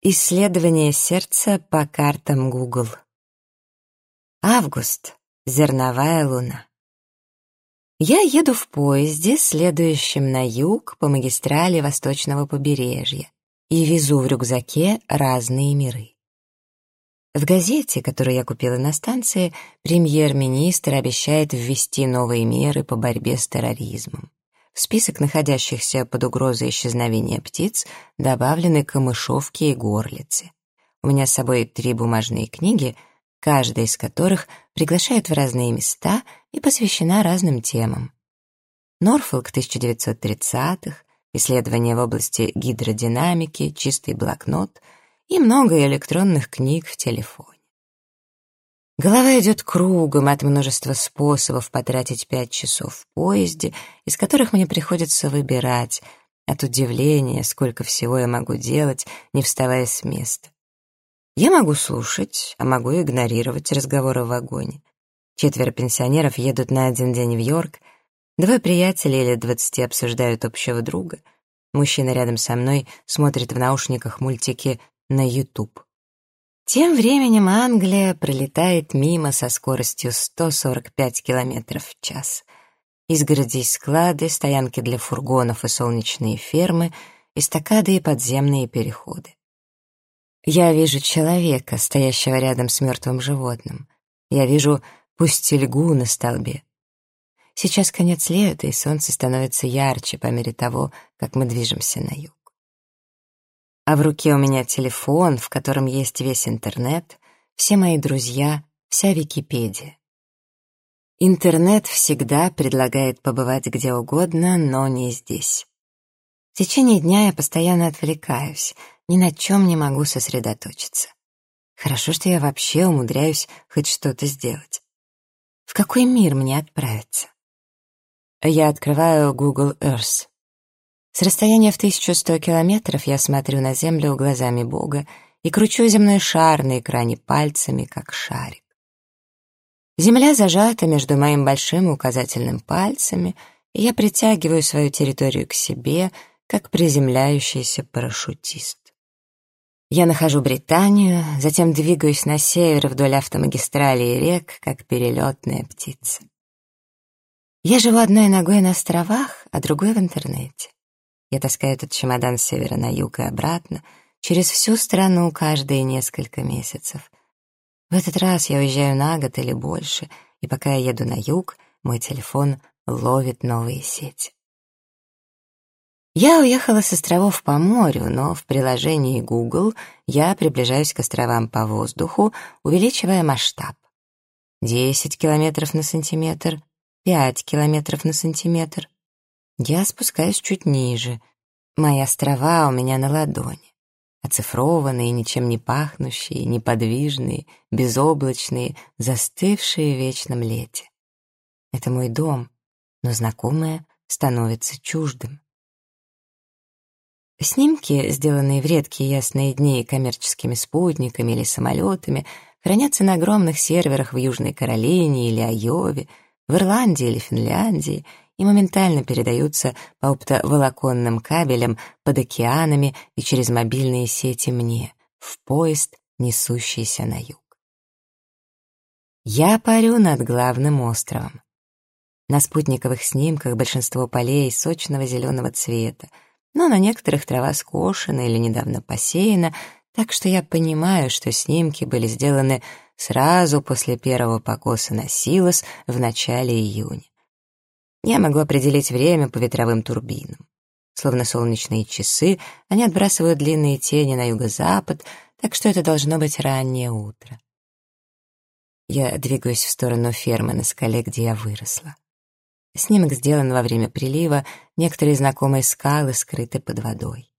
Исследование сердца по картам Google. Август. Зерновая луна. Я еду в поезде, следующем на юг по магистрали восточного побережья, и везу в рюкзаке разные миры. В газете, которую я купила на станции, премьер-министр обещает ввести новые меры по борьбе с терроризмом. В список находящихся под угрозой исчезновения птиц добавлены камышовки и горлицы. У меня с собой три бумажные книги, каждая из которых приглашает в разные места и посвящена разным темам. Норфолк 1930-х, исследования в области гидродинамики, чистый блокнот и много электронных книг в телефоне. Голова идет кругом от множества способов потратить пять часов в поезде, из которых мне приходится выбирать, от удивления, сколько всего я могу делать, не вставая с места. Я могу слушать, а могу игнорировать разговоры в вагоне. Четверо пенсионеров едут на один день в Йорк, двое приятелей или двадцати обсуждают общего друга. Мужчина рядом со мной смотрит в наушниках мультики на YouTube. Тем временем Англия пролетает мимо со скоростью 145 км в час. Изгороди и склады, стоянки для фургонов и солнечные фермы, эстакады и подземные переходы. Я вижу человека, стоящего рядом с мертвым животным. Я вижу пустельгу на столбе. Сейчас конец лета, и солнце становится ярче по мере того, как мы движемся на юг а в руке у меня телефон, в котором есть весь интернет, все мои друзья, вся Википедия. Интернет всегда предлагает побывать где угодно, но не здесь. В течение дня я постоянно отвлекаюсь, ни на чем не могу сосредоточиться. Хорошо, что я вообще умудряюсь хоть что-то сделать. В какой мир мне отправиться? Я открываю Google Earth. С расстояния в 1100 километров я смотрю на Землю глазами Бога и кручу земной шар на экране пальцами, как шарик. Земля зажата между моим большим и указательным пальцами, и я притягиваю свою территорию к себе, как приземляющийся парашютист. Я нахожу Британию, затем двигаюсь на север вдоль автомагистрали и рек, как перелетная птица. Я живу одной ногой на островах, а другой в интернете. Я таскаю этот чемодан с севера на юг и обратно, через всю страну каждые несколько месяцев. В этот раз я уезжаю на год или больше, и пока я еду на юг, мой телефон ловит новые сети. Я уехала с островов по морю, но в приложении Google я приближаюсь к островам по воздуху, увеличивая масштаб. 10 километров на сантиметр, 5 километров на сантиметр. Я спускаюсь чуть ниже. Мои острова у меня на ладони. Оцифрованные, ничем не пахнущие, неподвижные, безоблачные, застывшие в вечном лете. Это мой дом, но знакомое становится чуждым. Снимки, сделанные в редкие ясные дни коммерческими спутниками или самолетами, хранятся на огромных серверах в Южной Каролине или Айове, в Ирландии или Финляндии и моментально передаются по оптоволоконным кабелям под океанами и через мобильные сети мне, в поезд, несущийся на юг. Я парю над главным островом. На спутниковых снимках большинство полей сочного зеленого цвета, но на некоторых трава скошена или недавно посеяна, так что я понимаю, что снимки были сделаны сразу после первого покоса на Силос в начале июня. Я могу определить время по ветровым турбинам. Словно солнечные часы, они отбрасывают длинные тени на юго-запад, так что это должно быть раннее утро. Я двигаюсь в сторону фермы на скале, где я выросла. Снимок сделан во время прилива, некоторые знакомые скалы скрыты под водой.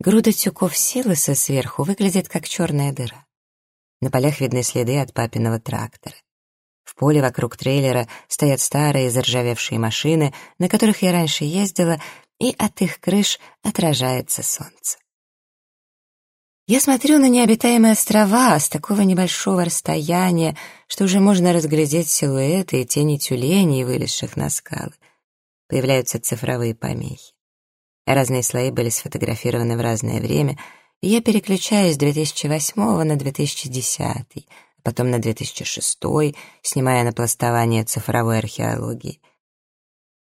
Груда тюков силоса сверху выглядит как черная дыра. На полях видны следы от папиного трактора. В поле вокруг трейлера стоят старые заржавевшие машины, на которых я раньше ездила, и от их крыш отражается солнце. Я смотрю на необитаемые острова с такого небольшого расстояния, что уже можно разглядеть силуэты и тени тюленей, вылезших на скалы. Появляются цифровые помехи. Разные слои были сфотографированы в разное время, и я переключаюсь с 2008 на 2010, а потом на 2006, снимая на пластование цифровой археологии.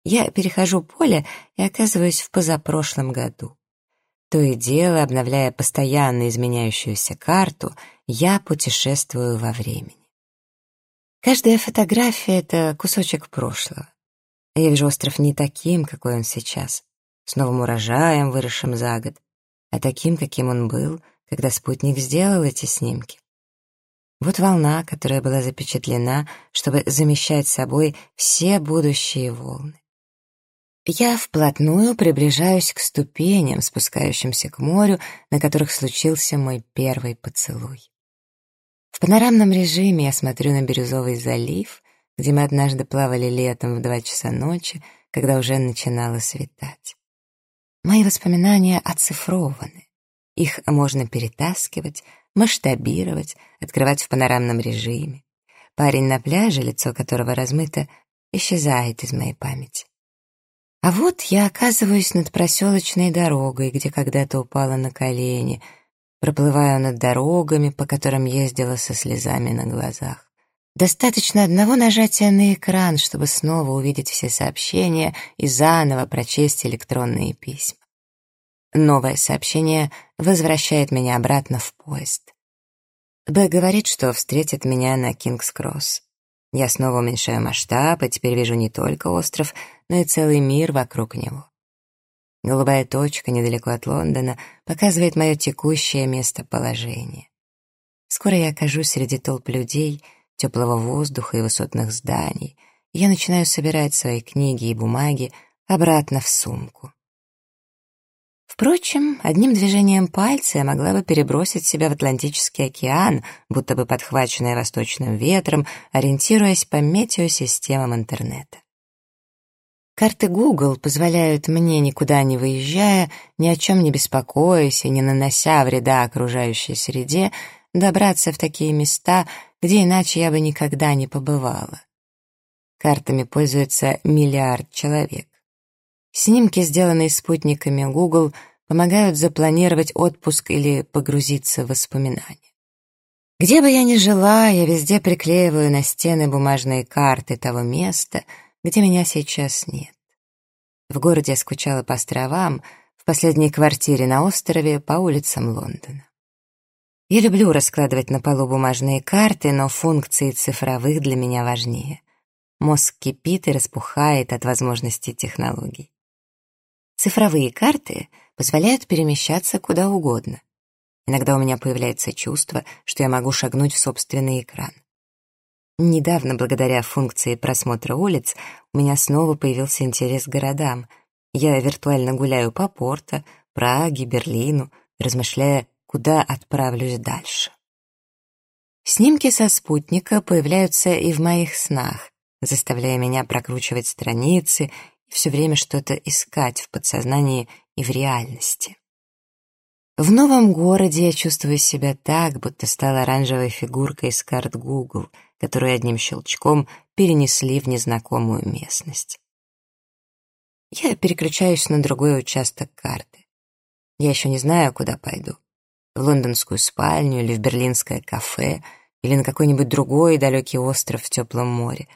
Я перехожу поле и оказываюсь в позапрошлом году. То и дело, обновляя постоянно изменяющуюся карту, я путешествую во времени. Каждая фотография — это кусочек прошлого. Я вижу остров не таким, какой он сейчас, с новым урожаем, выросшим за год, а таким, каким он был, когда спутник сделал эти снимки. Вот волна, которая была запечатлена, чтобы замещать собой все будущие волны. Я вплотную приближаюсь к ступеням, спускающимся к морю, на которых случился мой первый поцелуй. В панорамном режиме я смотрю на Бирюзовый залив, где мы однажды плавали летом в два часа ночи, когда уже начинало светать. Мои воспоминания оцифрованы. Их можно перетаскивать, масштабировать, открывать в панорамном режиме. Парень на пляже, лицо которого размыто, исчезает из моей памяти. А вот я оказываюсь над проселочной дорогой, где когда-то упала на колени — Проплываю над дорогами, по которым ездила со слезами на глазах. Достаточно одного нажатия на экран, чтобы снова увидеть все сообщения и заново прочесть электронные письма. Новое сообщение возвращает меня обратно в поезд. Б говорит, что встретит меня на Кингс-Кросс. Я снова уменьшаю масштаб, и теперь вижу не только остров, но и целый мир вокруг него. Голубая точка недалеко от Лондона показывает мое текущее местоположение. Скоро я окажусь среди толп людей, теплого воздуха и высотных зданий, я начинаю собирать свои книги и бумаги обратно в сумку. Впрочем, одним движением пальца я могла бы перебросить себя в Атлантический океан, будто бы подхваченная восточным ветром, ориентируясь по метеосистемам интернета. Карты Google позволяют мне, никуда не выезжая, ни о чем не беспокоясь и не нанося вреда окружающей среде, добраться в такие места, где иначе я бы никогда не побывала. Картами пользуется миллиард человек. Снимки, сделанные спутниками Google, помогают запланировать отпуск или погрузиться в воспоминания. Где бы я ни жила, я везде приклеиваю на стены бумажные карты того места — где меня сейчас нет. В городе я скучала по островам, в последней квартире на острове по улицам Лондона. Я люблю раскладывать на полу бумажные карты, но функции цифровых для меня важнее. Мозг кипит и распухает от возможностей технологий. Цифровые карты позволяют перемещаться куда угодно. Иногда у меня появляется чувство, что я могу шагнуть в собственный экран. Недавно, благодаря функции просмотра улиц, у меня снова появился интерес к городам. Я виртуально гуляю по Порто, Праге, Берлину, размышляя, куда отправлюсь дальше. Снимки со спутника появляются и в моих снах, заставляя меня прокручивать страницы все время что-то искать в подсознании и в реальности. В новом городе я чувствую себя так, будто стала оранжевой фигуркой из карт Google — которую одним щелчком перенесли в незнакомую местность. Я переключаюсь на другой участок карты. Я еще не знаю, куда пойду. В лондонскую спальню или в берлинское кафе, или на какой-нибудь другой далекий остров в теплом море.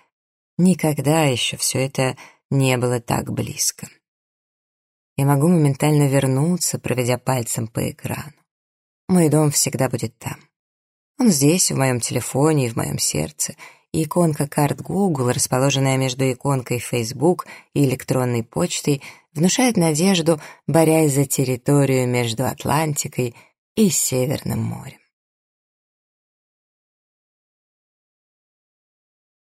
Никогда еще все это не было так близко. Я могу моментально вернуться, проведя пальцем по экрану. Мой дом всегда будет там. Он здесь, в моем телефоне и в моем сердце. И иконка карт Google, расположенная между иконкой Facebook и электронной почтой, внушает надежду, борясь за территорию между Атлантикой и Северным морем.